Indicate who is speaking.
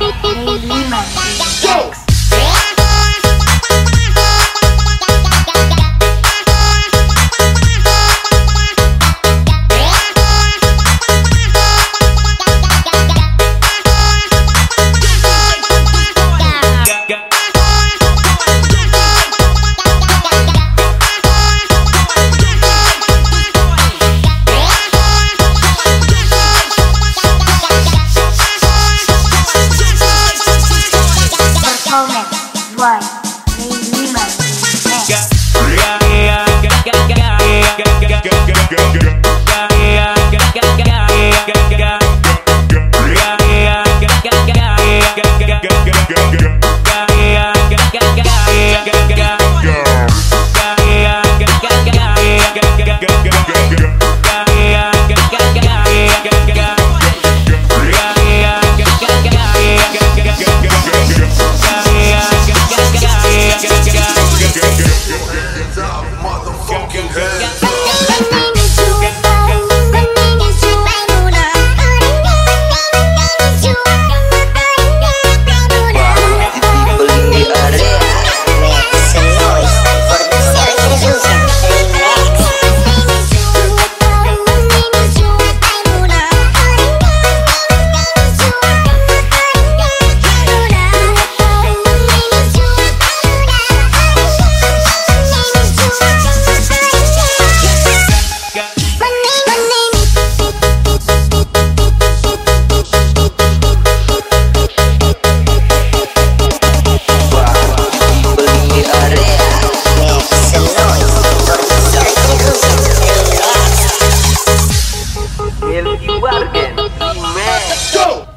Speaker 1: Lima. Go.
Speaker 2: Cause Lady Go!